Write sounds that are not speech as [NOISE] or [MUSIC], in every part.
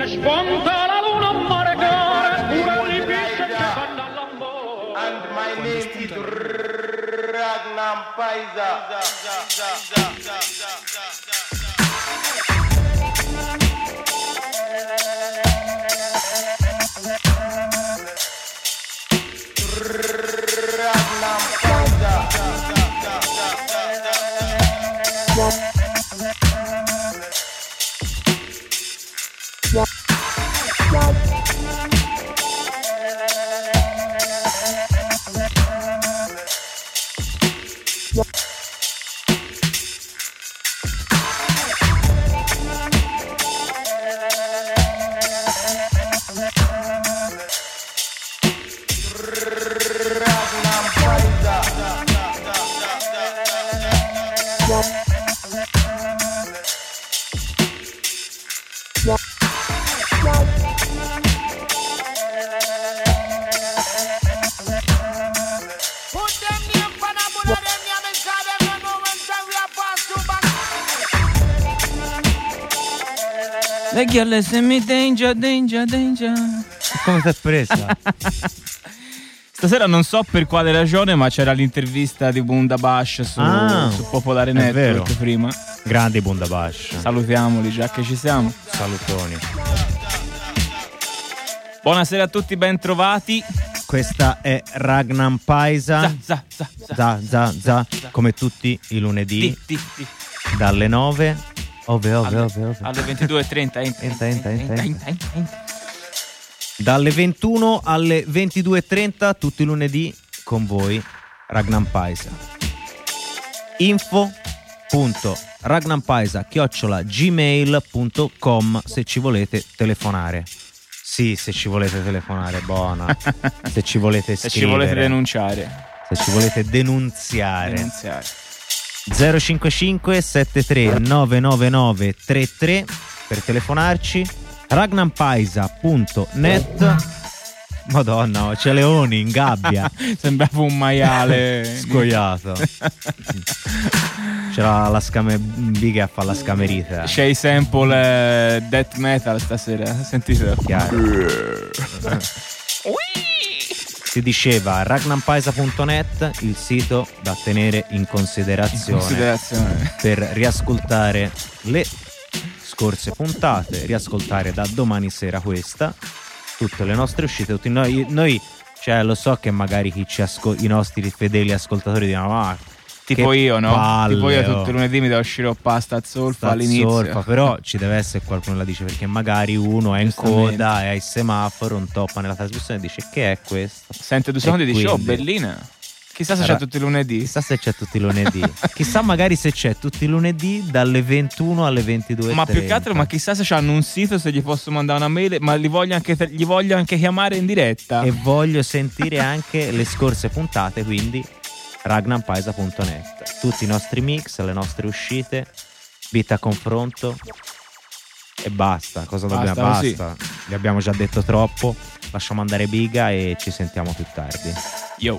And my name is Ragnar Paisa. Le ghialle se mi danger, danger, danger. Come ti è presa? [LAUGHS] Stasera non so per quale ragione, ma c'era l'intervista di Bunda Bash su, Ah, su Popolare Network vero. prima. Grandi Bundabash. Salutiamoli già che ci siamo. Salutoni. Buonasera a tutti, ben trovati. Questa è Ragnar Paisa. Za, za, za, za. Za, za, za, come tutti i lunedì Ti, ti, ti. dalle 9. Ove, ove, Alle, ove, ove. alle 22.30. Entra, Entra, entra, entra, entra, entra, entra. Dalle 21 alle 22.30 tutti i lunedì con voi Ragnar Paisa. info.ragnampaisa chiocciola gmail.com se ci volete telefonare. Sì, se ci volete telefonare, buona. [LAUGHS] se ci volete Se scrivere. ci volete denunciare. se ci volete denunziare. Denunziare. 055 73 999 33 per telefonarci ragnampaisa.net Madonna, c'è Leoni in gabbia [LAUGHS] Sembrava un maiale. [LAUGHS] scoiato c'era la scame biga a fare la scamerita C'è i sample eh, death metal stasera. Sentite. Chiaro. [LAUGHS] si diceva ragnampaisa.net il sito da tenere in In considerazione considerazione. per riascoltare le scorse puntate, riascoltare da domani sera questa, tutte le nostre uscite, tutti noi, noi cioè lo so che magari chi ci asco- i nostri fedeli ascoltatori dicono ma Tipo io, no? palle, tipo io oh. tutti i lunedì mi devo sciroppare sta zolfa sta all'inizio. zolfa", però ci deve essere qualcuno che la dice perché magari uno è in coda e ai semaforo, un toppa nella trasmissione e dice che è questo? Sente due secondi e dice, oh, bellina. Chissà se Sarà- c'è tutti i lunedì. Chissà se c'è tutti i lunedì. [LAUGHS] Chissà magari se c'è tutti i lunedì dalle 21 alle 22. Ma più che altro, ma chissà se hanno un sito, se gli posso mandare una mail, ma li voglio anche, gli voglio anche chiamare in diretta. e voglio sentire anche le scorse puntate, quindi ragnampaisa.net. Tutti i nostri mix, le nostre uscite, beat a confronto e basta. Cosa Basta dobbiamo? Basta. Vi abbiamo già detto troppo. Lasciamo andare Biga e ci sentiamo più tardi. Yo.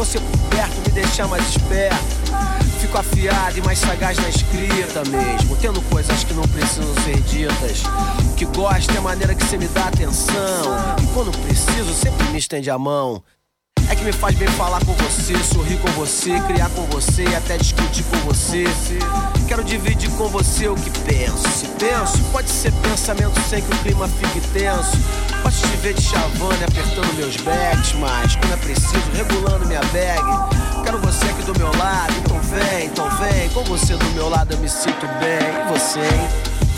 Você por perto me deixa mais esperto. Fico afiado e mais sagaz na escrita mesmo. Tendo coisas que não precisam ser ditas. O que gosto é a maneira que você me dá atenção. E quando preciso, sempre me estende a mão. É que me faz bem falar com você, sorrir com você, criar com você e até discutir com você. Quero dividir com você o que penso. Se penso, pode ser pensamento sem que o clima fique tenso. Posso te ver de chavando e apertando meus backs, mas quando é preciso, regulando minha bag. Quero você aqui do meu lado, então vem, então vem. Com você do meu lado eu me sinto bem. E você, hein?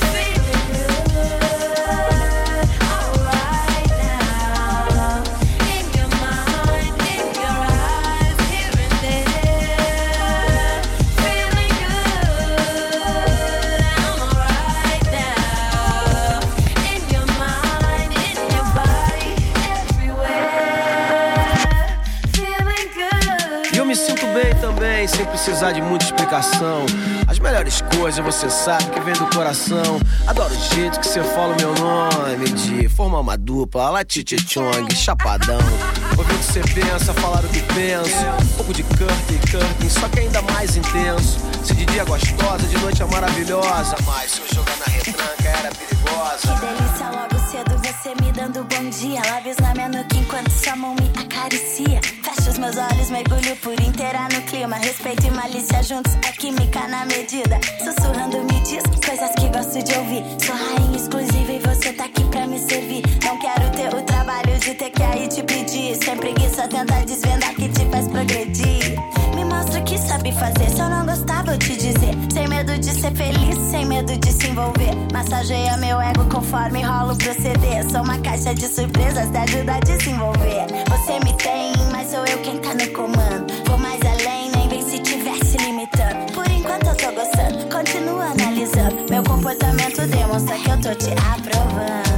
Precisar de muita explicação. As melhores coisas você sabe que vem do coração. Adoro o jeito que você fala o meu nome. De formar uma dupla, lá Chong, chapadão. Ouvir o que você pensa, falar o que penso. Um pouco de Kurt e Kirkin, só que ainda mais intenso. Se de dia é gostosa, de noite é maravilhosa. Mas se eu jogar na retranca era perigosa. Que delícia, logo cedo você me dando bom dia. Lábios na minha nuca enquanto sua mão me acaricia. Fecho os meus olhos, mergulho por inteira no clima. Respeito e malícia juntos, é química na medida. Sussurrando me diz coisas que gosto de ouvir. Sou rainha exclusiva e você tá aqui pra me servir. Não quero ter o trabalho de ter que aí te pedir. Sem preguiça, tenta desvendar que te faz progredir. Me mostra o que sabe fazer. Se eu não gostar, vou te dizer. Sem medo de ser feliz, sem medo de se envolver. Massageia meu ego conforme rola o proceder. Sou uma caixa de surpresas, te ajuda a desenvolver. Você me tem, mas sou eu quem tá no comando. Vou mais além, nem bem se tivesse limitando. Por enquanto eu tô gostando, continua analisando. Meu comportamento demonstra que eu tô te aprovando.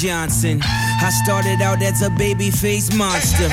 Johnson. I started out as a baby face monster.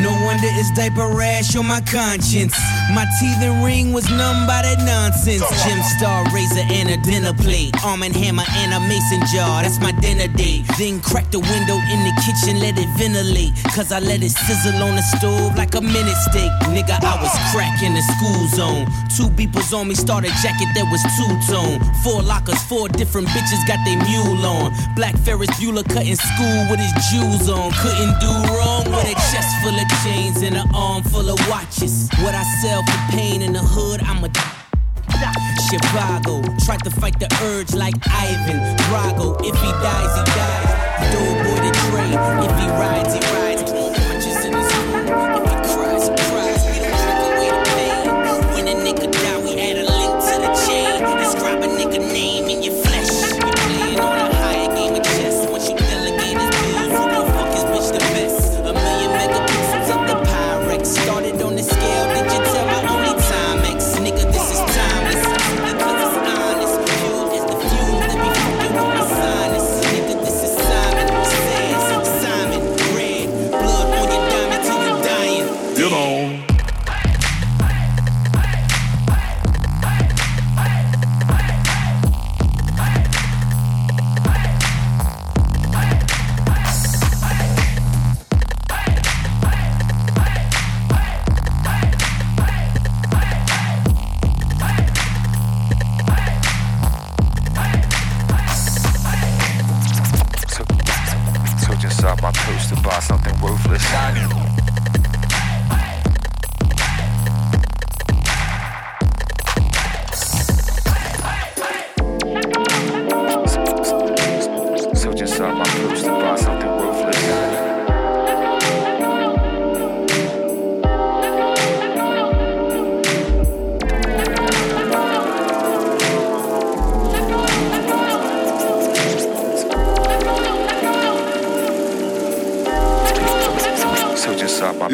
No wonder it's diaper rash on my conscience. My teeth and ring was numb by that nonsense. Gem star razor and a dinner plate. Arm and hammer and a mason jar. That's my dinner date. Then crack the window in the kitchen, let it ventilate. Cause I let it sizzle on the stove like a minute steak. Nigga, I was cracking the school zone. Two beepers on me, started jacket that was two tone. Four lockers, four different bitches got they mule on. Black Ferris Bueller cutting school with his jewels on. Couldn't do wrong with a chest full of chains and an arm full of watches. What I sell for pain in the hood, I'm a Chicago, tried to fight the urge like Ivan Drago. If he dies, he dies. Doughboy the Dre. If he rides, he rides.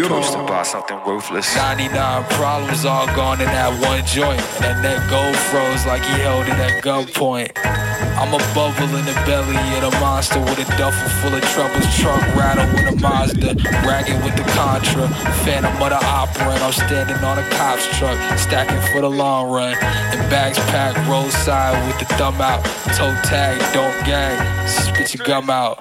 Posted buy something ruthless. 99 problems all gone in that one joint. And that gold froze like he held it at gunpoint. I'm a bubble in the belly of the monster with a duffel full of troubles. Truck rattle with a Mazda. Ragging with the Contra. Phantom of the opera. And I'm standing on a cop's truck. Stacking for the long run. And bags packed roadside with the thumb out. Toe tag, don't gag. Spit your gum out.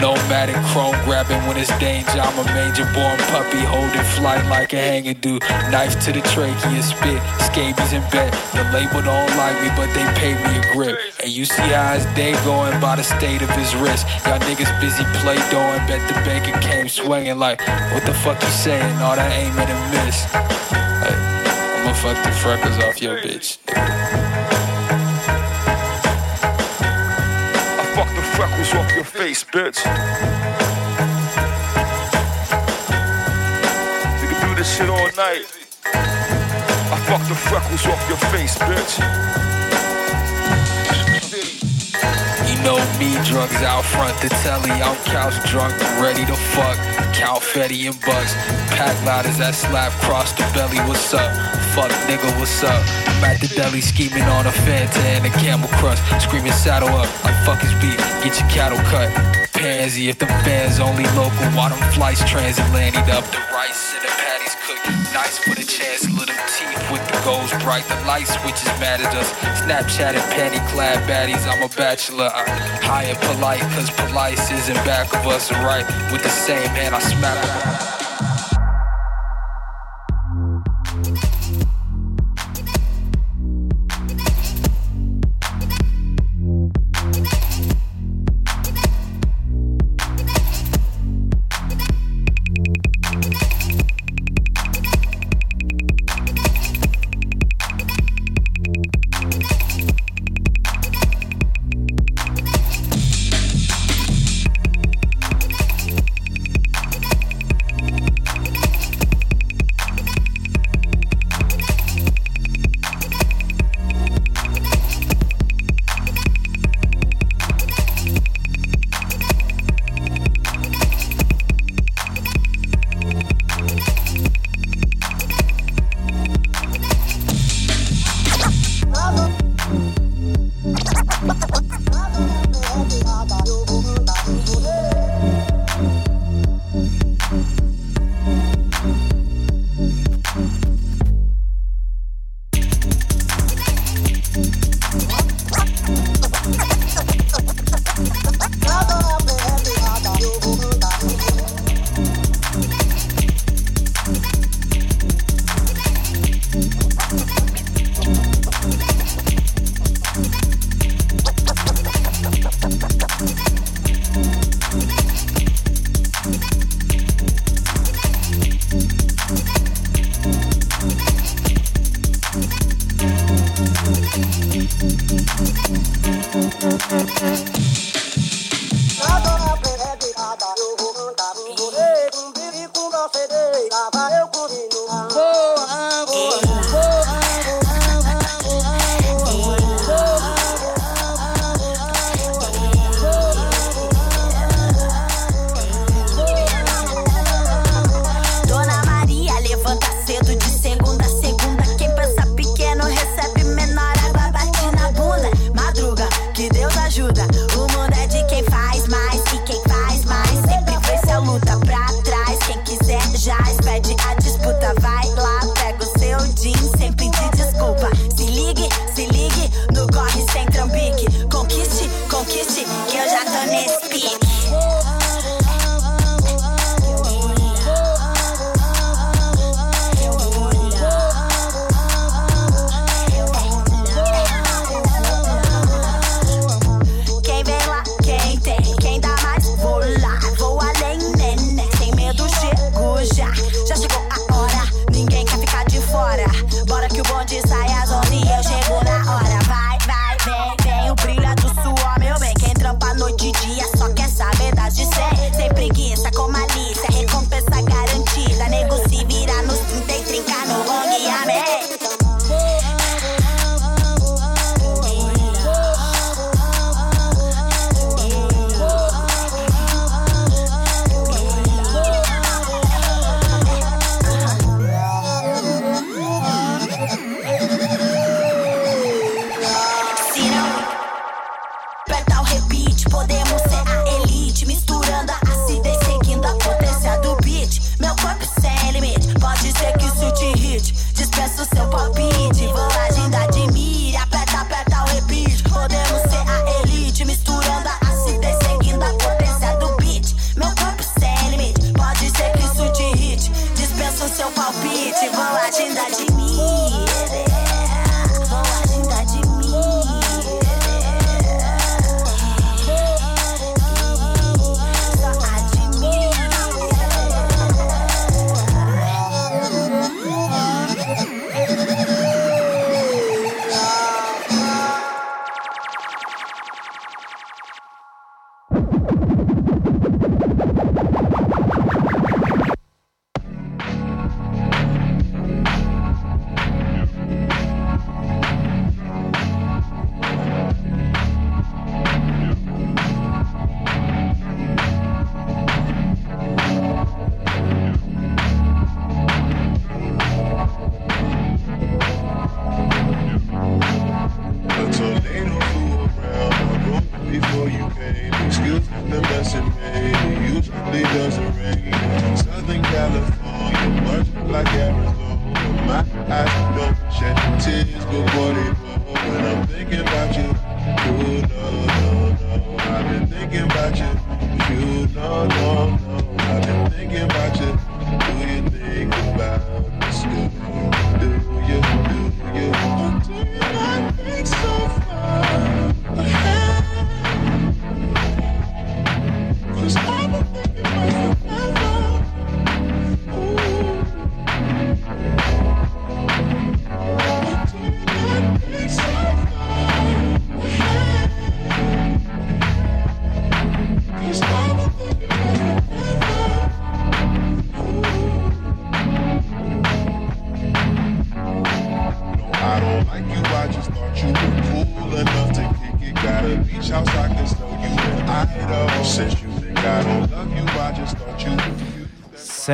Nomadic chrome grabbing when it's danger. I'm a major born puppy holding flight like a hanger do. Knife to the trachea, spit, scabies in bed. The label don't like me, but they pay me a grip. And you see how his day going by the state of his wrist. Y'all niggas busy play doing, bet the bacon came swinging like, what the fuck you saying? All that aiming and miss. Hey, I'ma fuck the freckles off your bitch. Freckles off your face, bitch. You can do this shit all night. I fuck the freckles off your face, bitch. You know me, drugs out front the telly. I'm couch drunk, ready to fuck. Count Fetty and Bucks. Pack louders that slap cross the belly. What's up? Fuck nigga, what's up? I'm at the deli scheming on a Fanta and a camel crust. Screaming saddle up like fuck his beat. Get your cattle cut. Pansy, if the fans only local, why them flights transatlantic up? The rice and the cooked. Nice for the chance, little teeth with the goals bright. The light switches mad at us. Snapchat and panty clad baddies. I'm a bachelor. I high and polite, cause polite is in back of us. Right with the same hand, I smack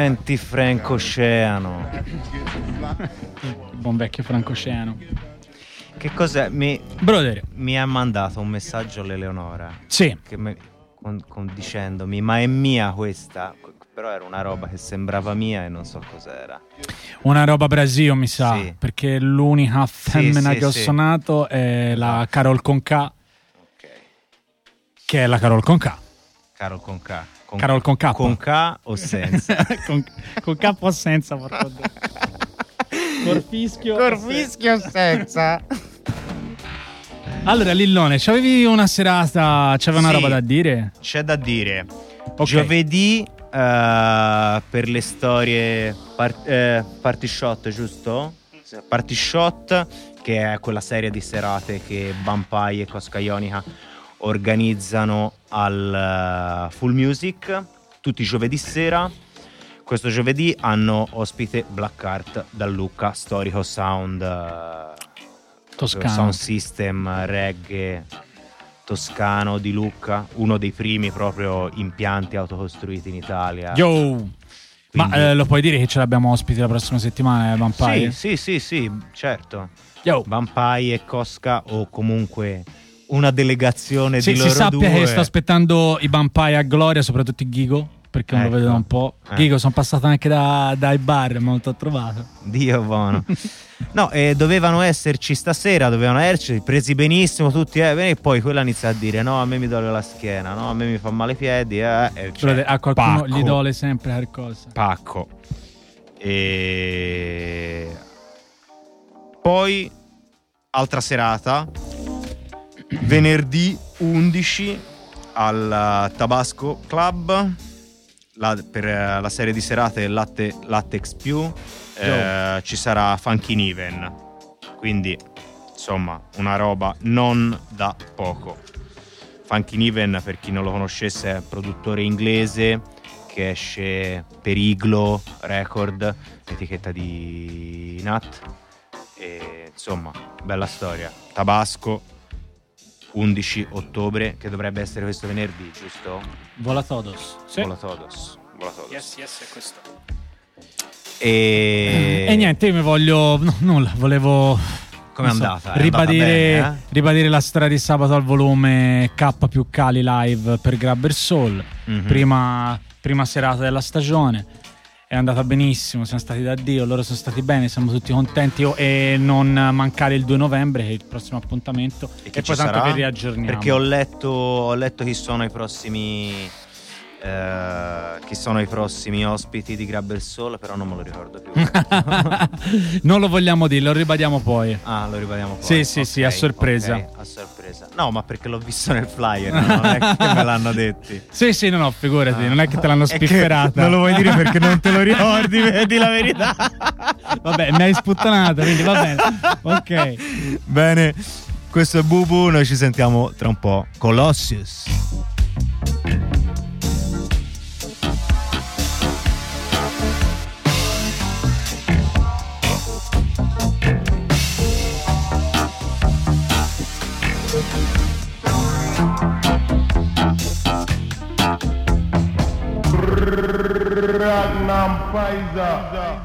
Senti Franco Oceano. [LAUGHS] Buon vecchio francosciano. Che cos'è? Mi, Brother. mi ha mandato un messaggio l'Eleonora. Sì. Mi- con- con- dicendomi, ma è mia questa? Però era una roba che sembrava mia e non so cos'era. Una roba Brasile, mi sa. Sì. Perché l'unica femmina sì, che ho sì. suonato è la Carol con K. Che è la Carol con K. Carol con K. Con, Carol con K. Con K o senza? [LAUGHS] con, con K o senza, porco Dio. [LAUGHS] Corfischio. Corfischio senza. [LAUGHS] Allora, Lillone, c'avevi una serata, c'aveva una Sì. roba da dire? C'è da dire. Ok. Giovedì eh, per le storie par- eh, Party Shot, giusto? Party Shot, che è quella serie di serate che Vampire e Cosca Ionica organizzano al eh, Full Music tutti i giovedì sera. Questo giovedì hanno ospite Black Art dal Lucca, storico sound eh, Toscano. sound system reggae toscano di Lucca, uno dei primi proprio impianti autocostruiti in Italia. Yo! Ma Quindi- eh, lo puoi dire che ce l'abbiamo ospite la prossima settimana, eh, Vampire? Sì, sì, sì, sì, certo. Yo. Vampai e Cosca o comunque una delegazione Sì, di si loro sappia due. che sto aspettando i Vampire a gloria, soprattutto i Gigo, perché non Ecco. lo vedo da un po'. Eh. Gigo, sono passato anche da- dai bar, ma non t'ho trovato. Dio buono. [LAUGHS] No, eh, dovevano esserci stasera, dovevano esserci, presi benissimo tutti, eh, e poi quella inizia a dire no, a me mi duole la schiena, no, a me mi fa male i piedi, eh, e cioè, a qualcuno pacco. gli dole sempre qualcosa. Pacco. E poi altra serata venerdì 11 al Tabasco Club la- per eh, la serie di serate Latte, Latex più eh, ci sarà Funky Niven quindi insomma una roba non da poco. Funky Niven per chi non lo conoscesse è un produttore inglese che esce per Iglo Record etichetta di Nat. E insomma bella storia. Tabasco 11 ottobre che dovrebbe essere questo venerdì giusto? Vola Todos. Sì. Vola Todos. Vola Todos. Yes, yes, è questo. E... E niente, io mi voglio. no, nulla, volevo. Non so, andata? È ribadire, andata bene, eh? ribadire la storia di sabato al volume K più Cali live per Grabber Soul. Mhm. prima, prima serata della stagione. È andata benissimo, siamo stati da Dio, loro sono stati bene, siamo tutti contenti. E non mancare il 2 novembre, che è il prossimo appuntamento. E, chi poi tanto vi riaggiorniamo. Perché ho letto, ho letto chi sono i prossimi. Eh, chi sono i prossimi ospiti di Grabber Soul, però non me lo ricordo più. [LAUGHS] non lo vogliamo dire, lo ribadiamo poi. ah, lo ribadiamo poi. Sì, sì, sì, a sorpresa. ok, a sorpresa. No, ma perché l'ho visto nel flyer, non è che me l'hanno detti. [LAUGHS] Sì, sì, no, no, figurati, Ah. non è che te l'hanno È che spifferata. non lo vuoi dire perché non te lo ricordi, [LAUGHS] vedi la verità. Vabbè, mi hai sputtanata, quindi va bene. Ok. Bene, questo è Bubu, noi ci sentiamo tra un po'. Colossius. Sampaida.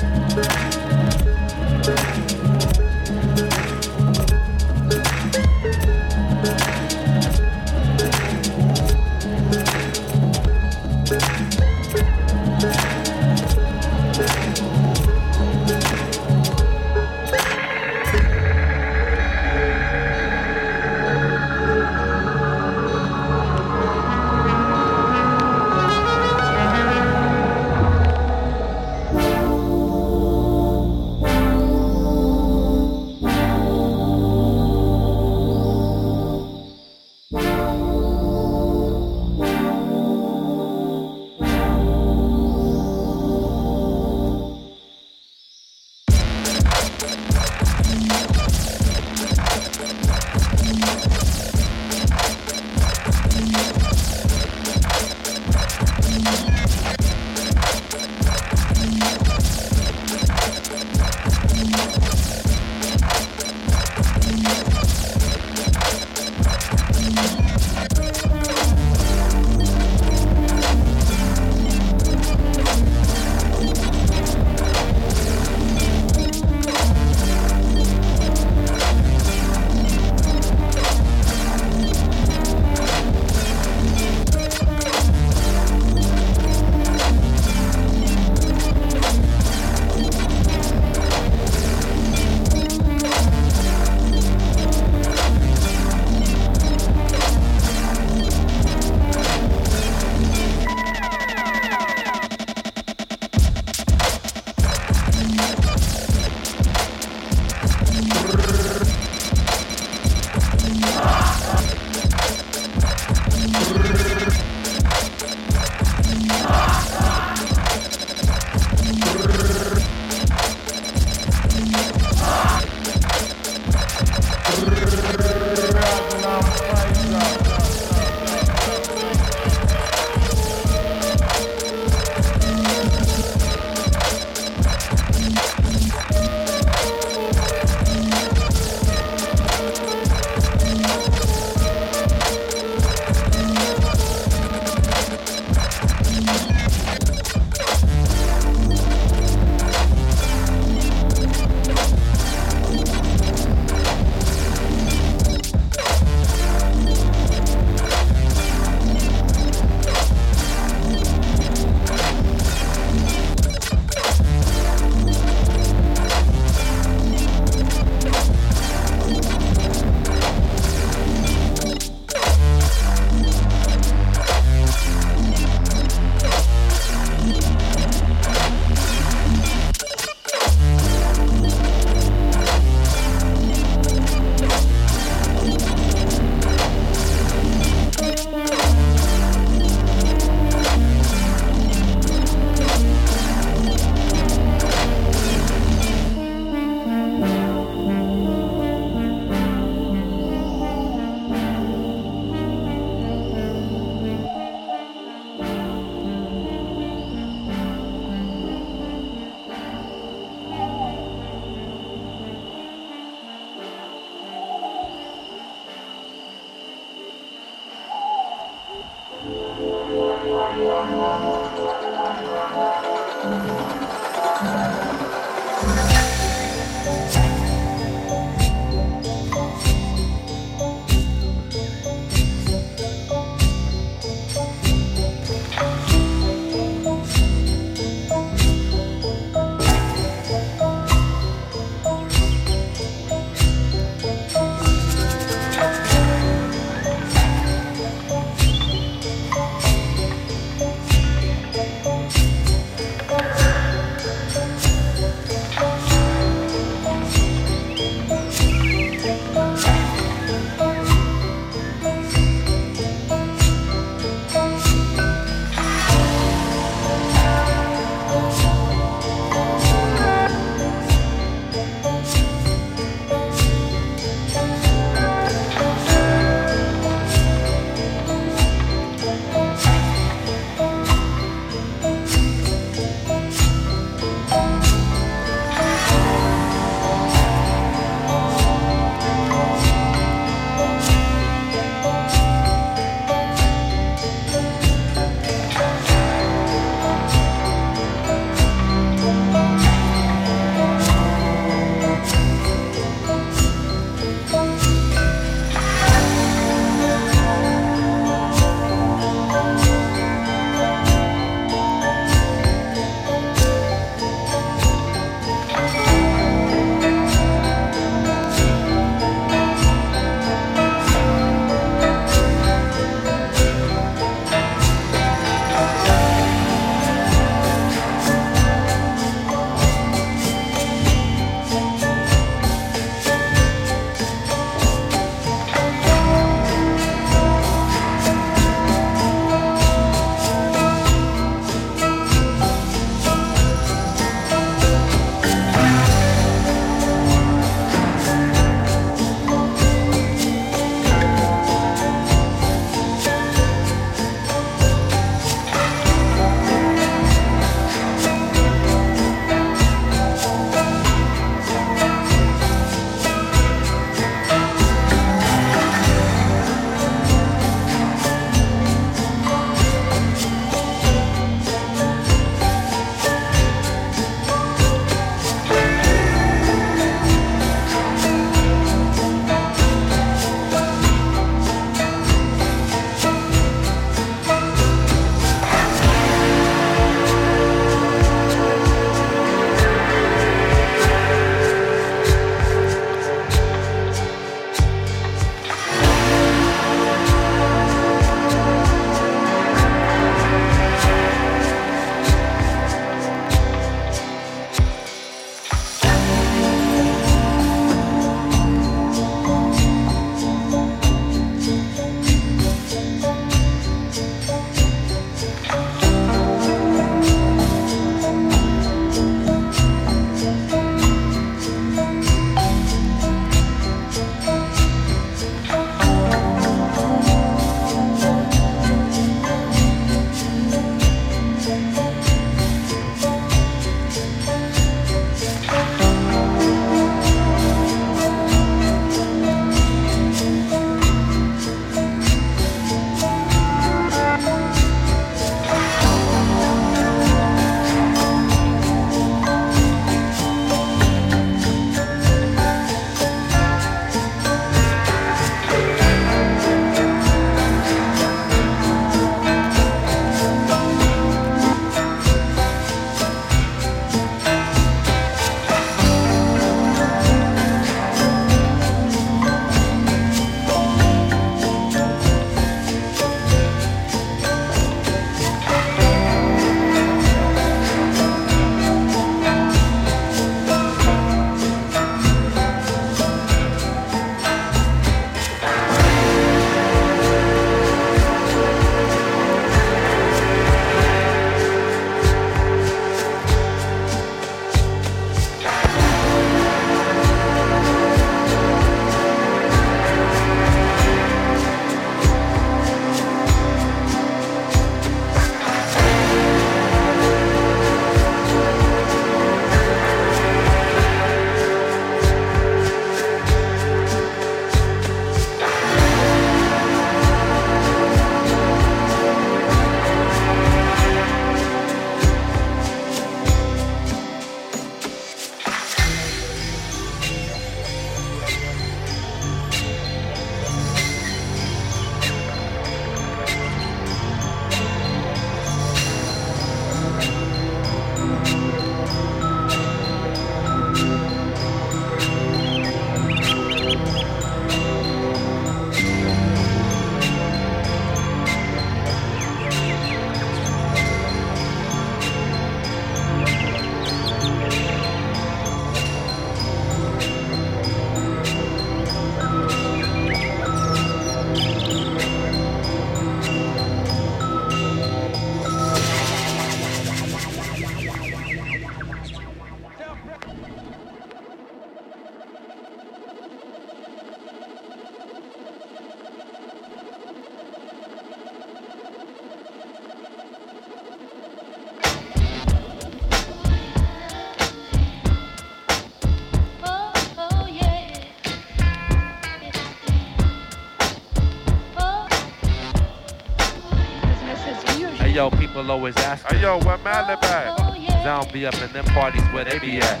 Always ask. Hey yo, where Malib at? Down be up in them parties where they be at.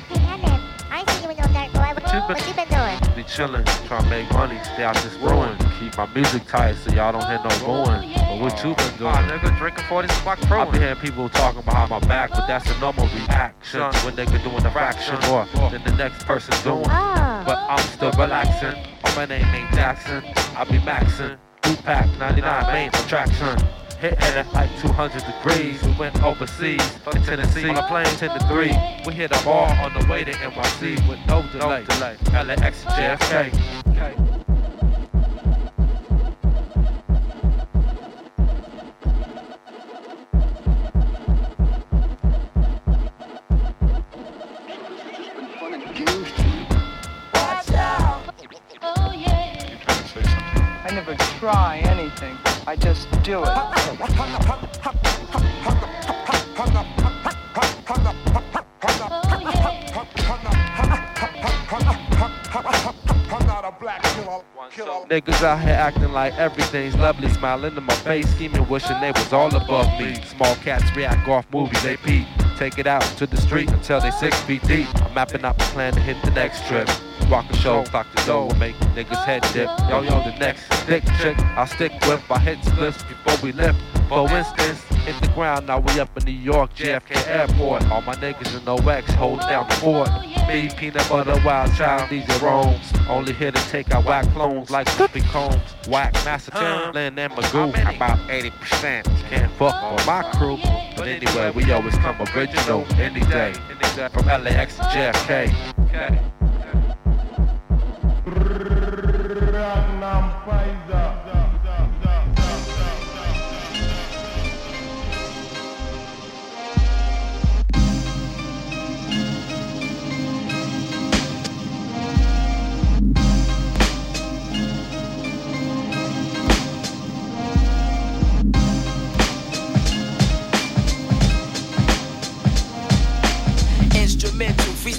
I ain't seen you in no dark boy. What, you what been- you been doing? Be chillin', tryna make money, stay out this ruin. Keep my music tight so y'all don't hear no booing. But what you been doing? Ah, nigga, drinking 40 spark pro. I be hearing people talking behind my back, but that's a normal reaction. When nigga doing a fraction more than the next person doing. But I'm still relaxing. Oh, my name ain't Jackson. I be maxing. Two pack, 99 main attraction. Hit at like 200 degrees. We went overseas to Tennessee on a plane 10 to 3. We hit a bar on the way to NYC with no delay. LAX and JFK. I never try anything. I just do it. Niggas out here acting like everything's lovely, smiling in my face, scheming, wishing they was all above me. Small cats react off movies they peep. Take it out to the street until they six feet deep. I'm mapping out the plan to hit the next trip. Rock a show, clock the dough, make niggas head dip. Yo, yo, the next stick chick I stick with, I hit splits before we lift. For instance, in the ground, now we up in New York, JFK Airport. All my niggas in OX holding down the fort. Me, peanut butter, wild child, these are Rome's. Only here to take out whack clones like Whoopi Combs. Whack Master Timberland and Magoo, about 80%. Can't fuck with my crew. But anyway, we always come original any day. From LAX to JFK. Instrumental,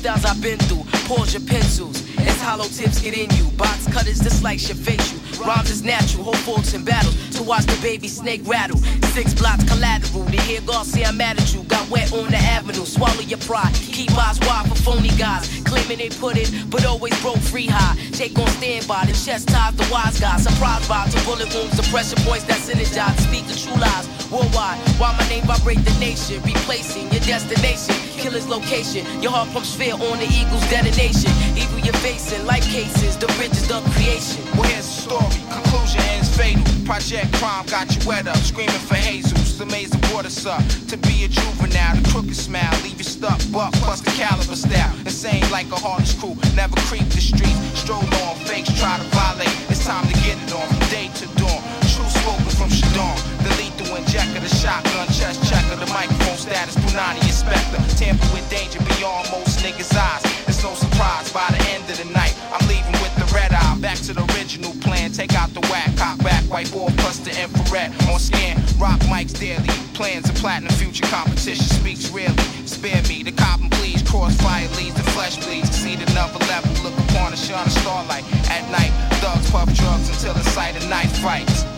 I've been through. Pause your pencils as hollow tips get in you. Box cutters to slice your facial. Rhymes is natural, whole forks in battle. To watch the baby snake rattle. Six blocks collateral. To hear I'm mad at you. Got wet on the avenue. Swallow your pride. Keep eyes wide for phony guys. Claiming they put it, but always broke free high. Jake on standby. The chest ties the wise guys. Surprise vibes to bullet wounds. The pressure points that synergize. Speak the true lies. Worldwide. Why my name vibrate the nation. Replacing your destination. Killer's location. Your heart pumps fear on the eagle's detonation. Evil you're facing. Life cases. The bridges of creation. Well, here's the story. Conclusion ends fatal. Project crime got you wet up, screaming for Jesus. The maze of water suck. To be a juvenile, the crooked smile, leave you stuck. Buck, bust the caliber style. Insane like a heartless crew. Never creep the street. Stroll on, fakes try to violate. Time to get it on from day to dawn. True spoken from Shadon. The lethal injector, the shotgun chest checker, the microphone status, Punani inspector. Tamper with danger beyond most niggas' eyes. It's no surprise by the end of the night. I'm leaving with the red eye. Back to the original plan. Take out the whack, cock back, white ball plus the infrared on scan. Rock mics daily. Plans of platinum future competition speaks really. Spare me the cop and please. Crossfire leads, the flesh bleeds. Exceed another level. Look upon a shine of starlight. At night, thugs puff drugs until the sight of night fights.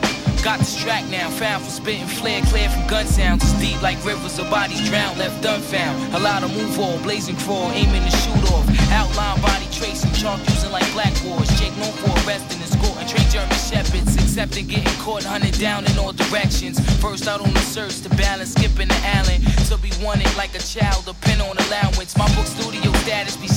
Got this track now, found for spitting flare, clear from gun sounds. It's deep like rivers of bodies drowned, left unfound. Allowed to move all, blazing crawl, aiming to shoot off. Outline body tracing, chalk using like black wars. Jake known for arresting and scoring. Train German shepherds, accepting getting caught, hunted down in all directions. First out on the search to balance, skipping the Allen. To be wanted like a child, a pen on allowance. My book studio status be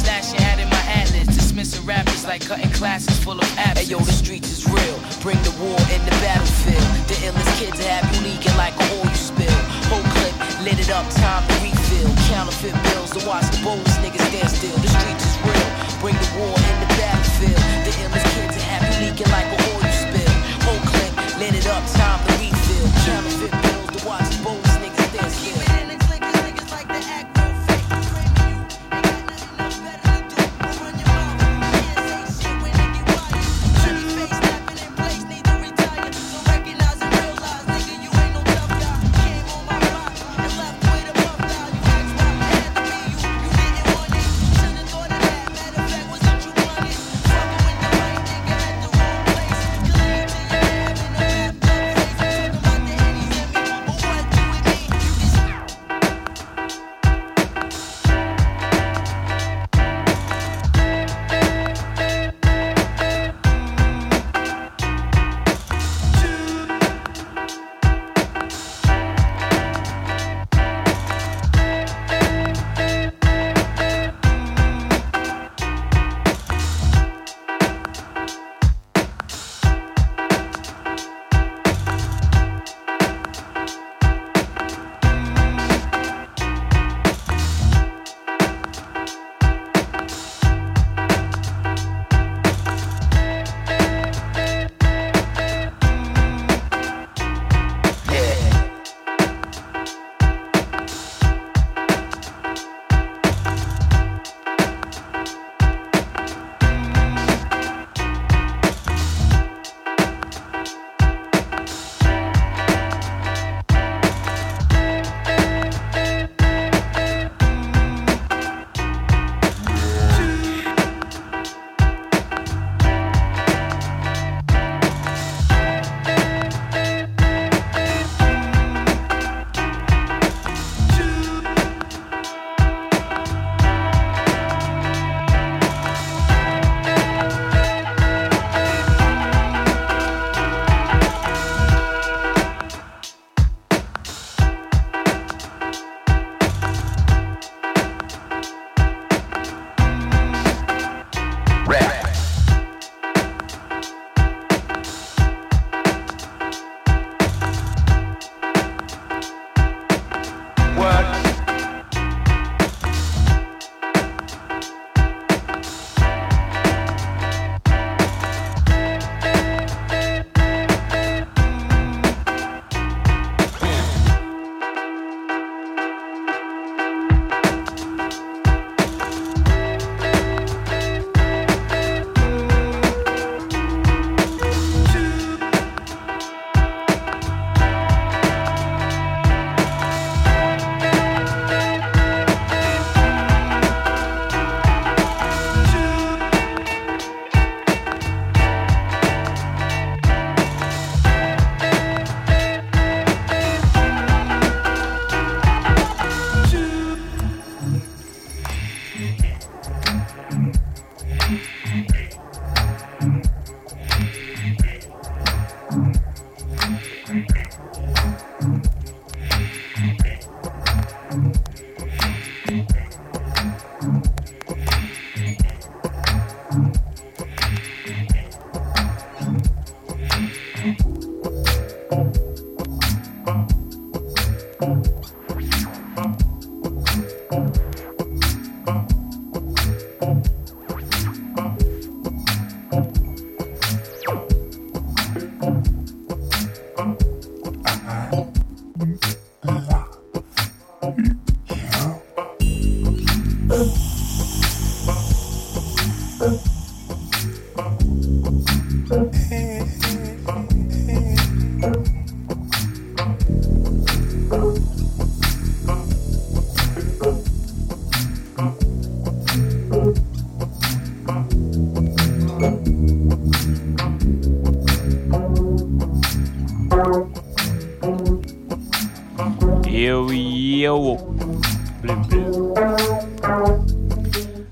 like cutting classes full of absence. Hey yo, the streets is real. Bring the war in the battlefield. The illest kids have you leaking like a oil spill. Whole clip, lit it up, time to refill. Counterfeit bills to watch the boldest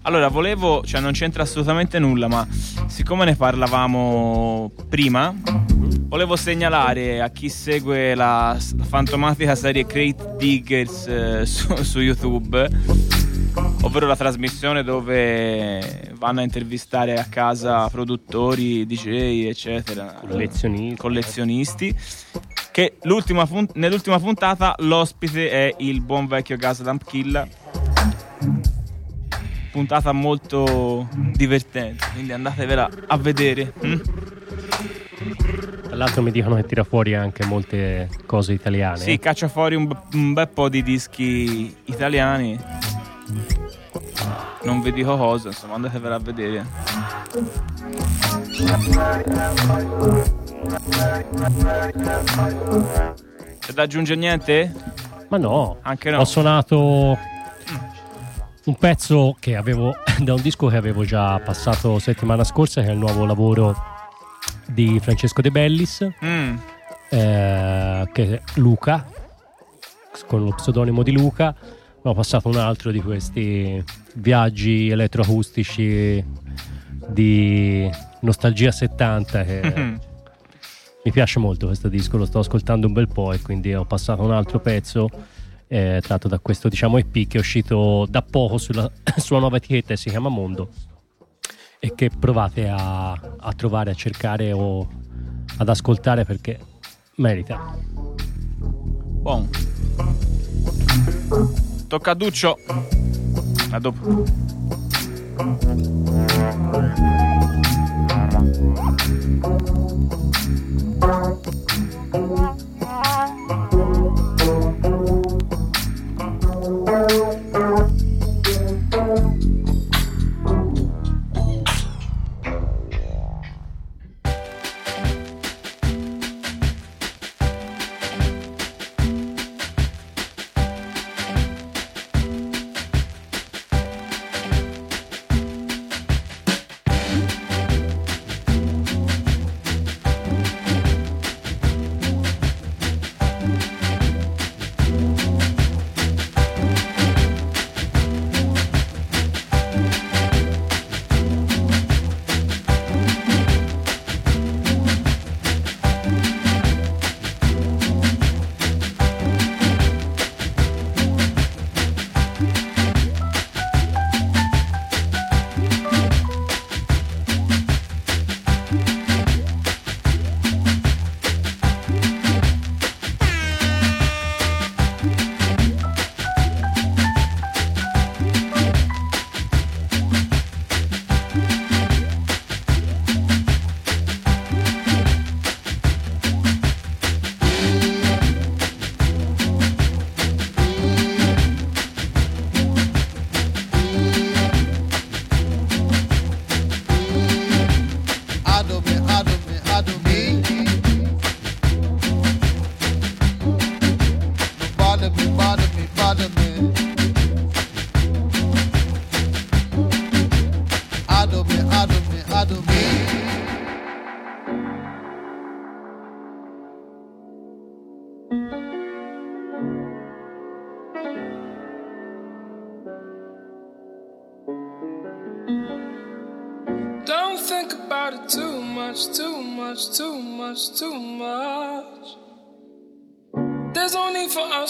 Allora, volevo, cioè non c'entra assolutamente nulla, ma siccome ne parlavamo prima, volevo segnalare a chi segue la, la fantomatica serie Crate Diggers eh, su, su YouTube ovvero la trasmissione dove vanno a intervistare a casa produttori, DJ, eccetera, collezionisti. collezionisti che l'ultima pun- nell'ultima puntata l'ospite è il buon vecchio Gaslamp Killa puntata molto divertente quindi andatevela a vedere mm? Tra l'altro mi dicono che tira fuori anche molte cose italiane. sì caccia fuori un, b- un bel po' di dischi italiani non vi dico cosa insomma andatevela a vedere c'è da aggiungere niente? Ma no, Anche no. ho suonato un pezzo che avevo [LAUGHS] da un disco che avevo già passato settimana scorsa, che è il nuovo lavoro di Francesco De Bellis, Mm. eh, che è Luca, con lo pseudonimo di Luca. Ho passato un altro di questi viaggi elettroacustici di Nostalgia 70 che mi piace molto questo disco, lo sto ascoltando un bel po' e quindi ho passato un altro pezzo eh, tratto da questo diciamo EP che è uscito da poco sulla [COUGHS] sua nuova etichetta e si chiama Mondo e che provate a, a trovare, a cercare o ad ascoltare perché merita. Buon. Tocca a Duccio. A dopo.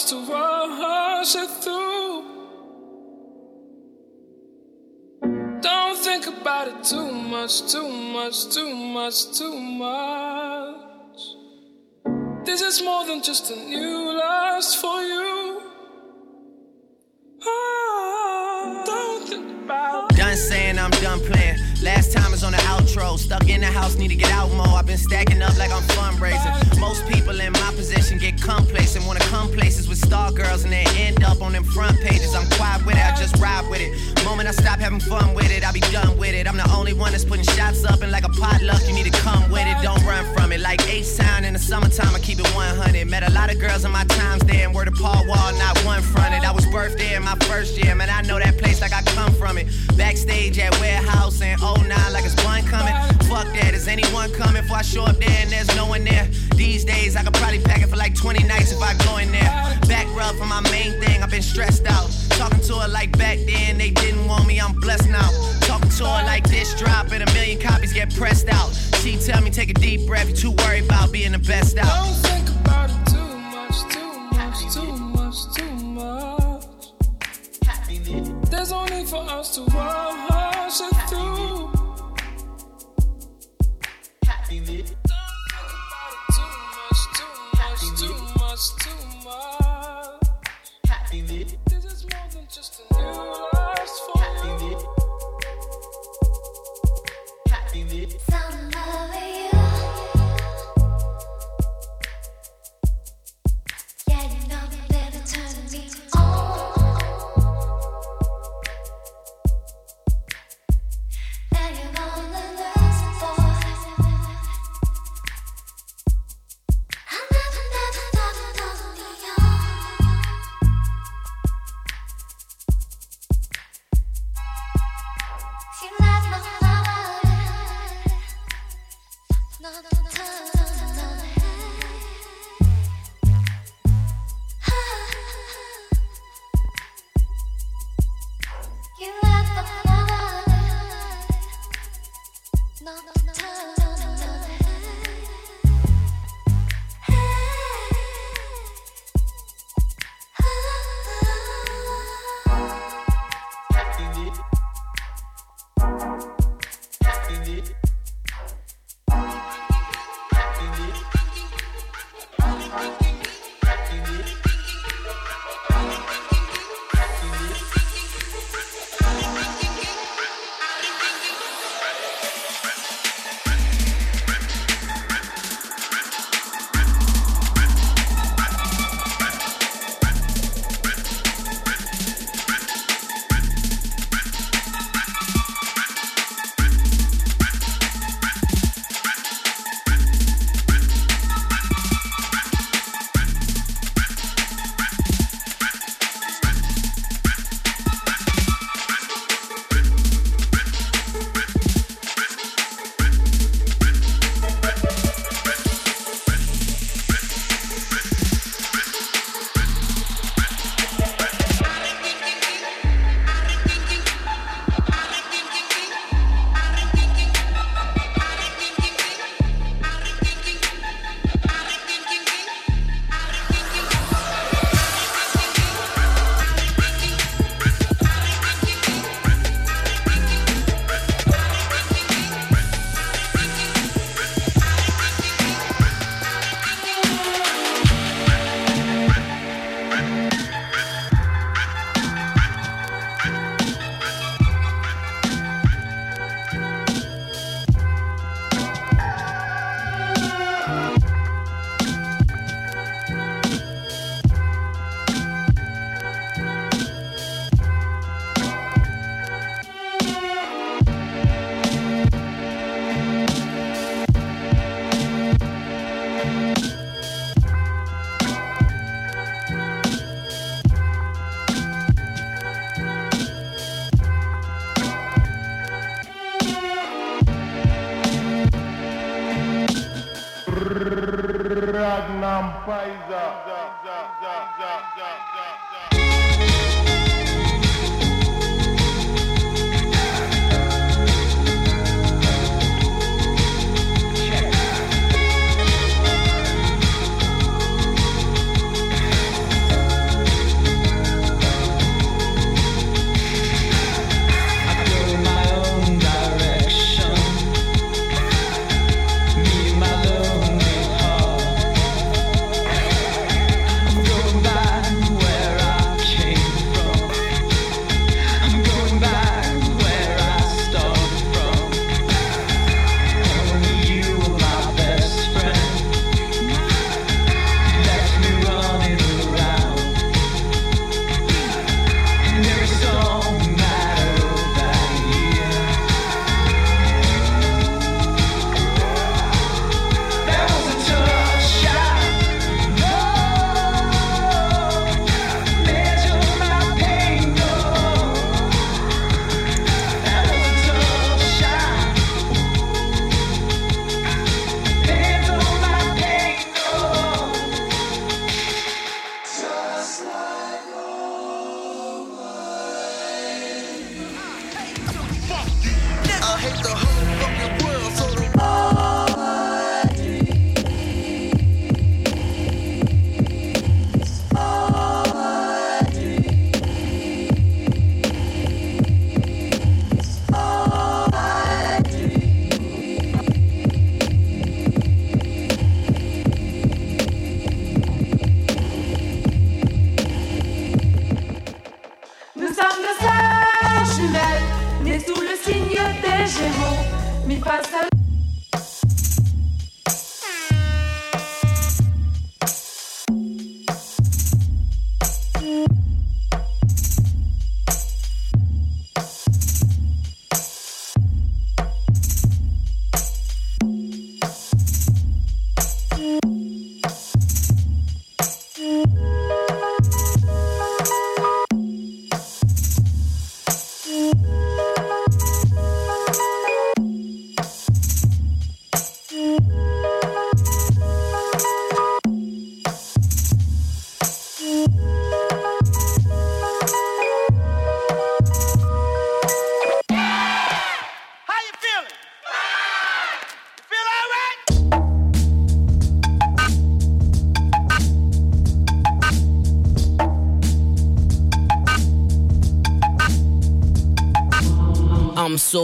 To rush it through. Don't think about it too much, too much, too much, too much. This is more than just a new lust for you. Stuck in the house, need to get out more. I've been stacking up like I'm fundraising. Most people in my position get complacent, wanna come places with star girls and they end up on them front pages. I'm quiet with it, I just ride with it. Moment I stop having fun with it, I'll be done with it. I'm the only one that's putting shots up and like a potluck, you need to come with it. Don't run from it. Like H sound in the summertime, I keep it 100. Met a lot of girls in my times there, and word to Paul Wall, not one fronted. I was birthed there in my first year, man. I know that place like I come from it. Backstage at warehouse and 09 like it's one coming. Fuck that, is anyone coming? Before I show up there and there's no one there. These days I could probably pack it for like 20 nights if I go in there. Back rub for my main thing, I've been stressed out. Talking to her like back then, they didn't want me, I'm blessed now. Talking to her like this drop and a million copies get pressed out. She tell me take a deep breath, you too worried about being the best out. Don't think about it too much, too much, too much, too much. There's need for us to rush it through. Too much. Too much, too much, too much. This is more than just a new last Шагнам Пайза.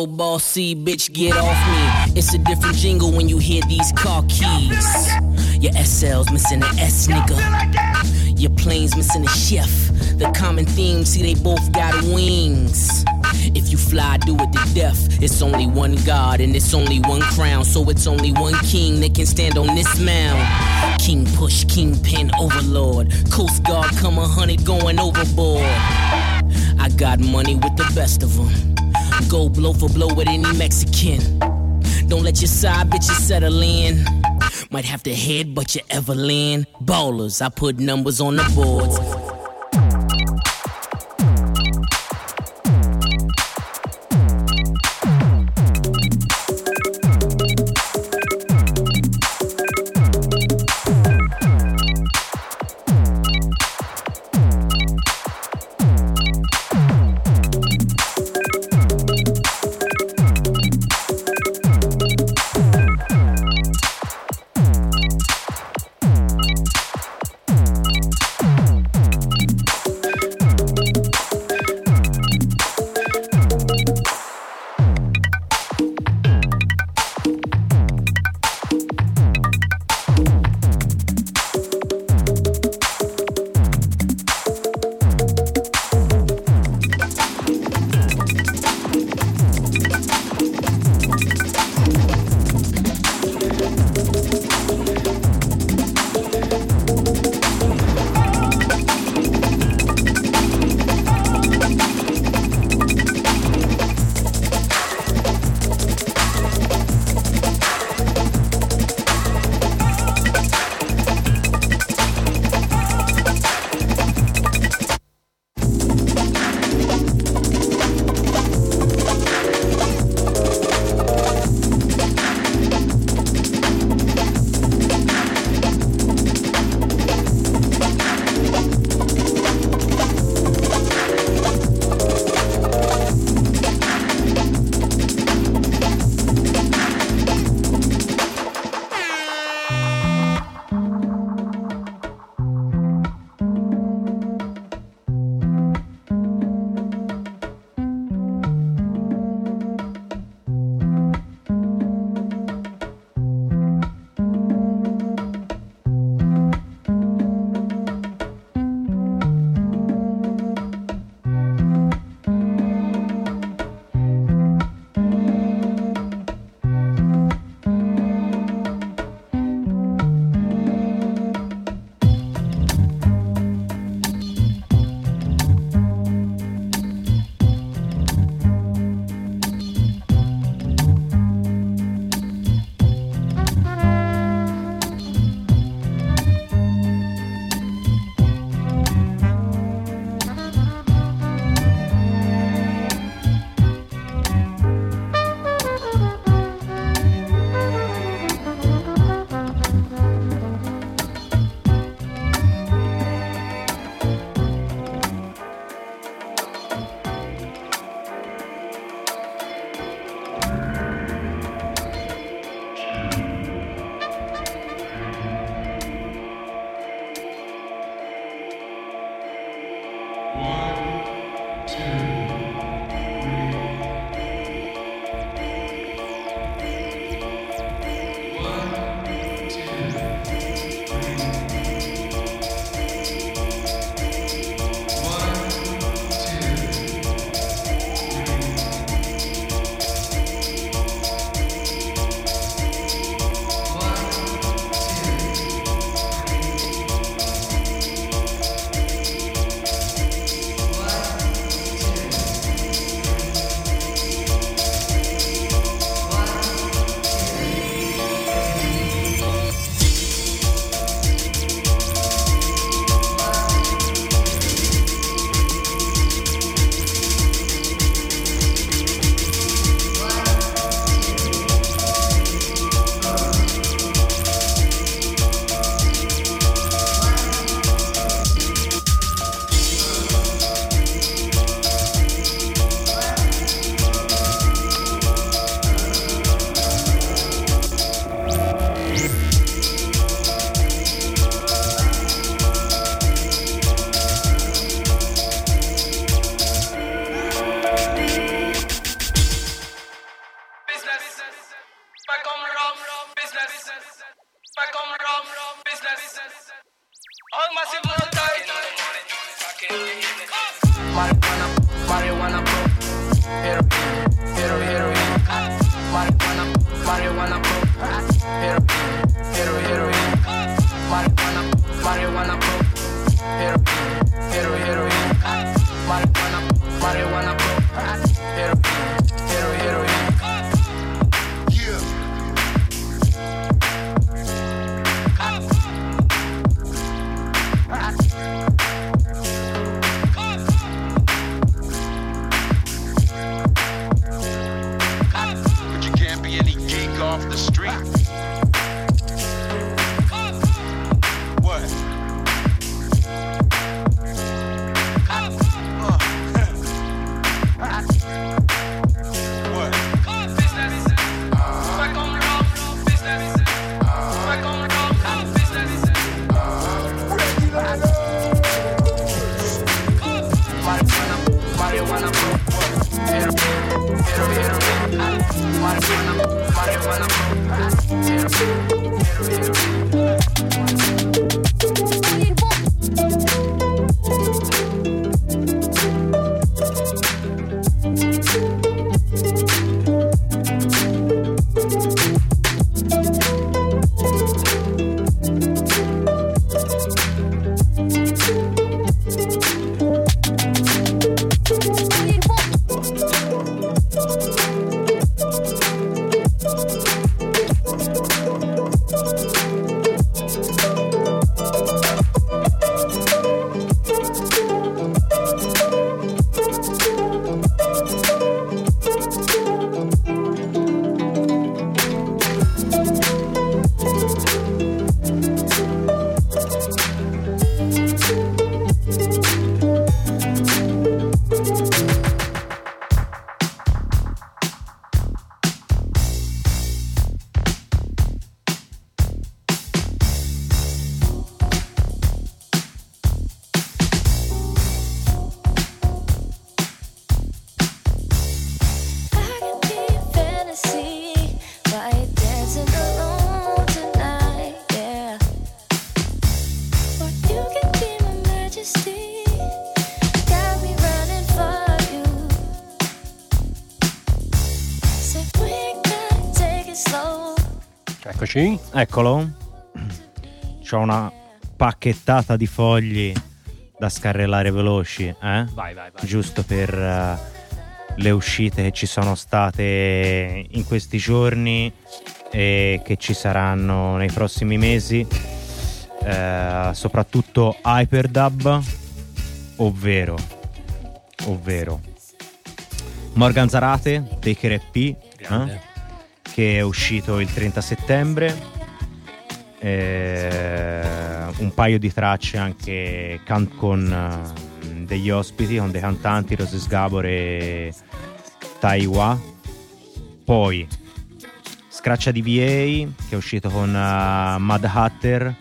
I'm bossy, bitch, get off me. It's a different jingle when you hear these car keys. Your SL's missing an S, nigga. Your plane's missing a chef. The common theme, see, they both got wings. If you fly, do it to death. It's only one God and it's only one crown. So it's only one king that can stand on this mound. King push, kingpin, overlord. Coast Guard come a hundred going overboard. I got money with the best of them. Go blow for blow with any Mexican. Don't let your side bitches settle in. Might have to headbutt your Evelyn. Ballers, I put numbers on the boards. Off the street. Eccoci. Eccolo. C'ho una pacchettata di fogli da scarrellare veloci, eh? Vai, vai, vai. Giusto per eh, le uscite che ci sono state in questi giorni e che ci saranno nei prossimi mesi. Eh, soprattutto Hyperdub, ovvero, ovvero Morgan Zarate, Taker EP, eh? Che è uscito il 30 settembre. Eh, un paio di tracce anche con eh, degli ospiti, con dei cantanti, Rose Sgabor e Taiwa. Poi Scratcha DVA che è uscito con eh, Mad Hatter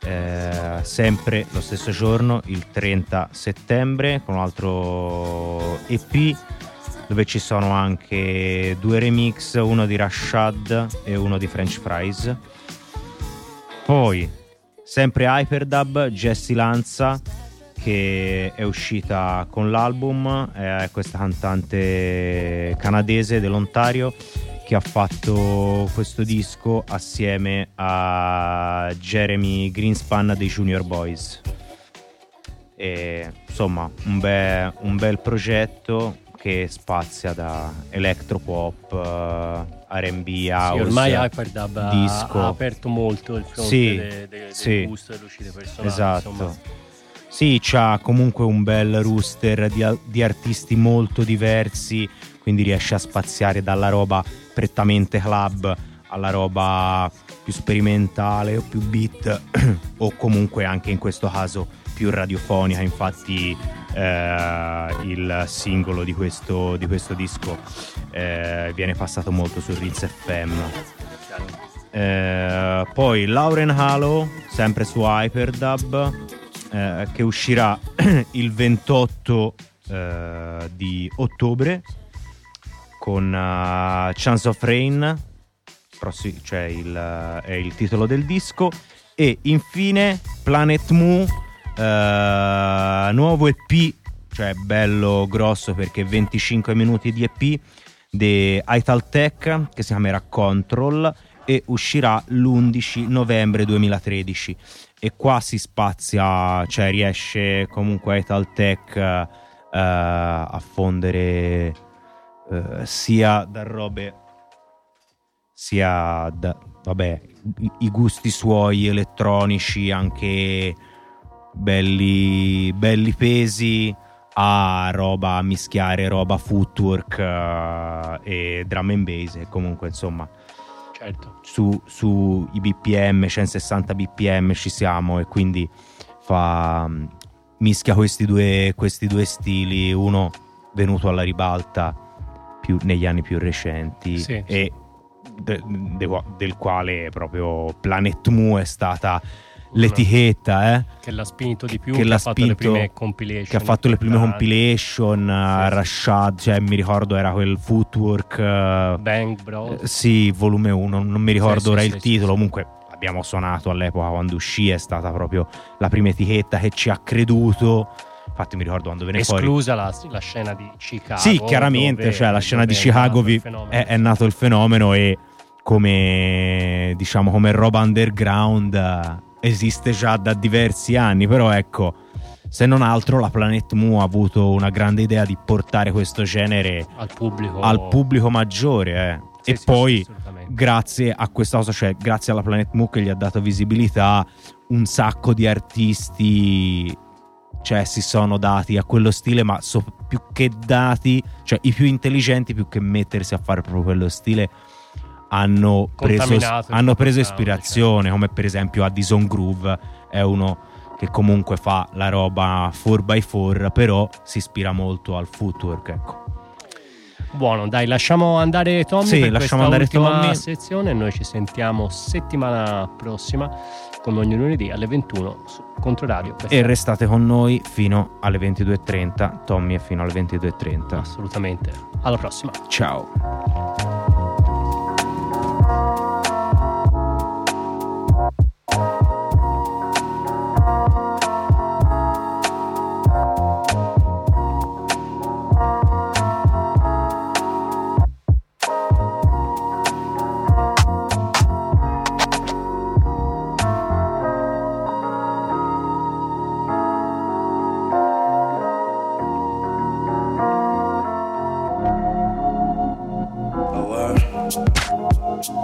eh, sempre lo stesso giorno, il 30 settembre, con un altro EP dove ci sono anche due remix, uno di Rashad e uno di French Fries. Poi, sempre Hyperdub, Jessie Lanza, che è uscita con l'album, è questa cantante canadese dell'Ontario che ha fatto questo disco assieme a Jeremy Greenspan dei Junior Boys. E, insomma, un, be- un bel progetto che spazia da electropop, eh, R&B, house, Sì, ormai Hyperdub ha, disco. ha aperto molto il fronte Sì, de- de- del sì. gusto delle uscite personali. Esatto. insomma. Sì, c'ha comunque un bel rooster di, di artisti molto diversi, quindi riesce a spaziare dalla roba prettamente club alla roba più sperimentale o più beat [CLEARS THROAT] o comunque anche in questo caso più radiofonica. Infatti eh, il singolo di questo, di questo disco eh, viene passato molto su Rinse FM. Eh, poi Lauren Halo, sempre su Hyperdub, eh, che uscirà [CLEARS THROAT] il 28 eh, di ottobre con eh, Chance of Rain, prossi- cioè il, è il titolo del disco. E infine Planet Mu, eh, nuovo EP, cioè bello grosso perché 25 minuti di EP di Italtech che si chiamerà Control e uscirà l'11 novembre 2013 e qua si spazia, cioè riesce comunque Italtech eh, a fondere eh, sia da robe sia da vabbè i gusti suoi elettronici anche belli belli pesi a roba a mischiare roba footwork eh, e drum and bass e comunque insomma Certo. su, su i BPM 160 BPM ci siamo e quindi fa mischia questi due, questi due stili uno venuto alla ribalta più negli anni più recenti Sì, e de- de- del quale proprio Planet Mu è stata l'etichetta eh? Che l'ha spinto di più, che che, l'ha ha fatto le spinto- prime compilation. che ha fatto le prime compilation uh, Rashad cioè mi ricordo era quel footwork uh, Bang Bros. eh, sì volume 1 non mi ricordo Sì, sì, ora sì, il sì, titolo sì. comunque abbiamo suonato all'epoca quando uscì è stata proprio la prima etichetta che ci ha creduto infatti mi ricordo quando venne fuori Esclusa la, la scena di Chicago. sì, chiaramente, dove- cioè la scena di dove è Chicago nato vi- è, è nato il fenomeno e come diciamo come roba underground eh, esiste già da diversi anni, però ecco, se non altro la Planet Mu ha avuto una grande idea di portare questo genere al pubblico, al pubblico maggiore eh. Sì, e sì, poi sì, grazie a questa cosa, cioè grazie alla Planet Mu che gli ha dato visibilità, un sacco di artisti cioè si sono dati a quello stile, ma so- più che dati, cioè i più intelligenti più che mettersi a fare proprio quello stile hanno preso, hanno preso sound, ispirazione, come per esempio Addison Groove è uno che comunque fa la roba 4x4, però si ispira molto al footwork, ecco. Buono, dai, lasciamo andare Tommy Sì, per lasciamo questa andare Tommy. sezione noi ci sentiamo settimana prossima come ogni lunedì alle 21 su Controradio. E restate con noi fino alle 22.30, Tommy è fino alle 22.30. Assolutamente. Alla prossima. Ciao. Thank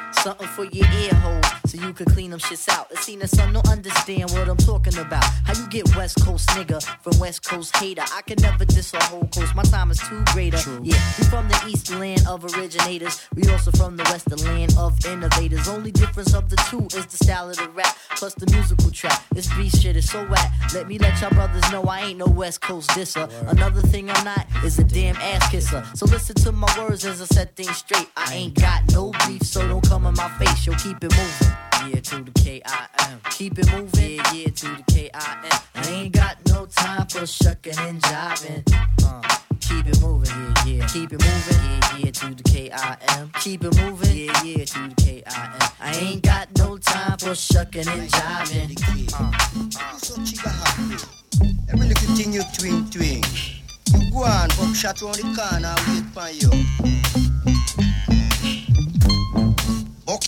Something for your ear hole, so you can clean them shits out. It seem that some don't understand what I'm talking about. How you get West Coast nigga from West Coast hater? I can never diss a whole coast. My time is too greater. Yeah, we from the east land of originators. We also from the western land of innovators. Only difference of the two is the style of the rap plus the musical track. This beat shit is so whack. Let me let y'all brothers know I ain't no West Coast disser. Another thing I'm not is a damn ass kisser. So listen to my words as I set things straight. I ain't got no beef, so don't come in my face. Yo, keep it moving. Yeah, to the K-I-M. Keep it moving. Yeah, yeah, to the K-I-M. I ain't got no time for shucking and jiving. Uh, keep it moving. Yeah, yeah. Keep it moving. Yeah, yeah, to the K-I-M. Keep it moving. Yeah, yeah, to the K-I-M. I ain't got no time for shucking and jiving. Uh. Every little thing you twing twing. You go on, buck shot round the corner, wait for you. お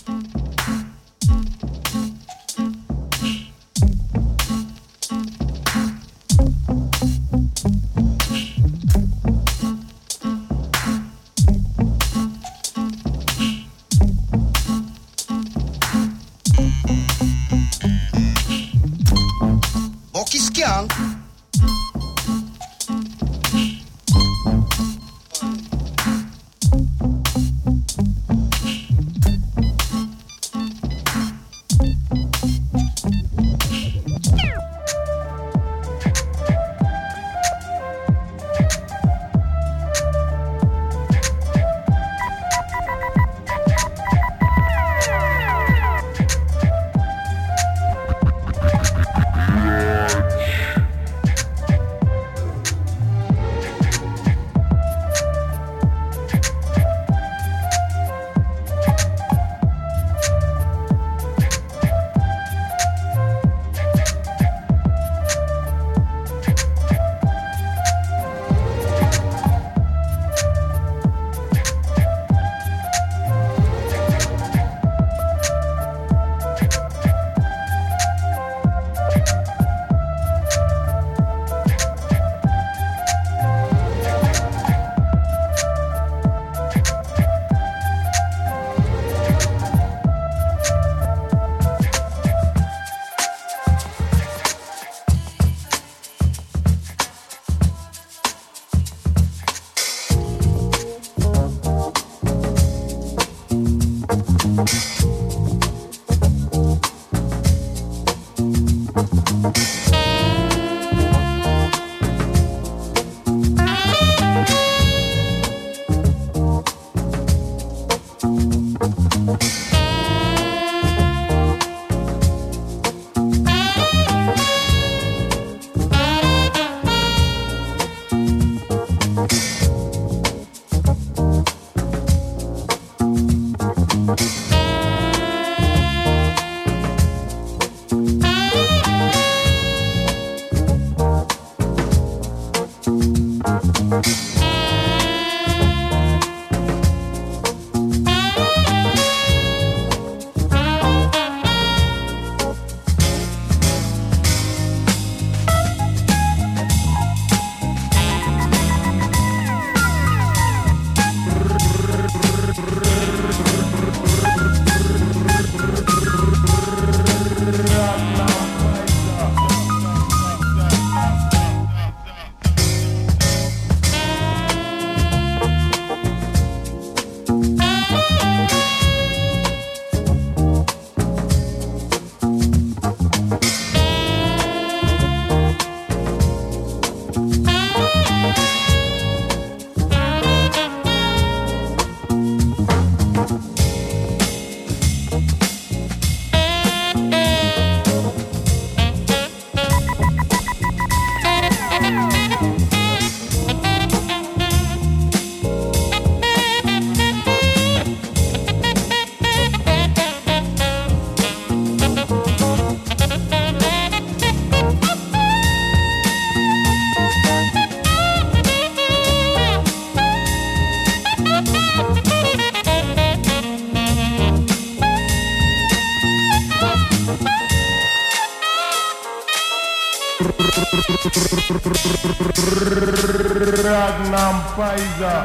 Paisa.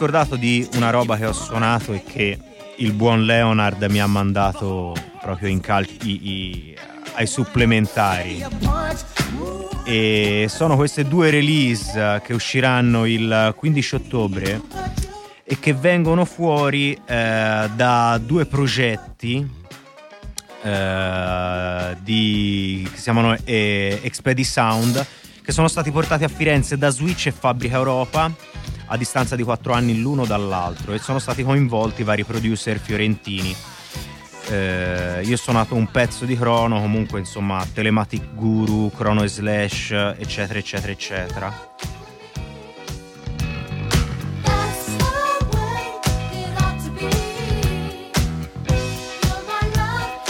Scordato di una roba che ho suonato e che il buon Leonard mi ha mandato proprio in cal- i- i- ai supplementari. E sono queste due release che usciranno il 15 ottobre e che vengono fuori eh, da due progetti eh, di, che si chiamano eh, Expedi Sound che sono stati portati a Firenze da Switch e Fabbrica Europa a distanza di quattro anni l'uno dall'altro e sono stati coinvolti vari producer fiorentini. Eh, io ho suonato un pezzo di Chrono, comunque insomma Telematic Guru, Chrono e Slash, eccetera, eccetera, eccetera.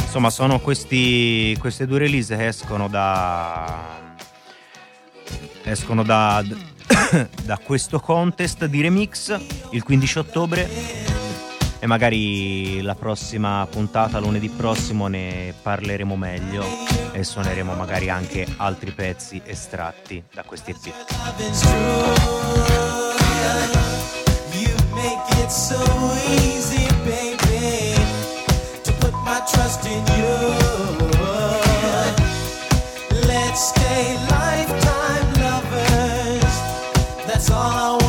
Insomma, sono questi, queste due release che escono da. Escono da, [COUGHS] da questo contest di remix il 15 ottobre. E magari la prossima puntata, lunedì prossimo, ne parleremo meglio e suoneremo magari anche altri pezzi estratti da questi EP. All I wanna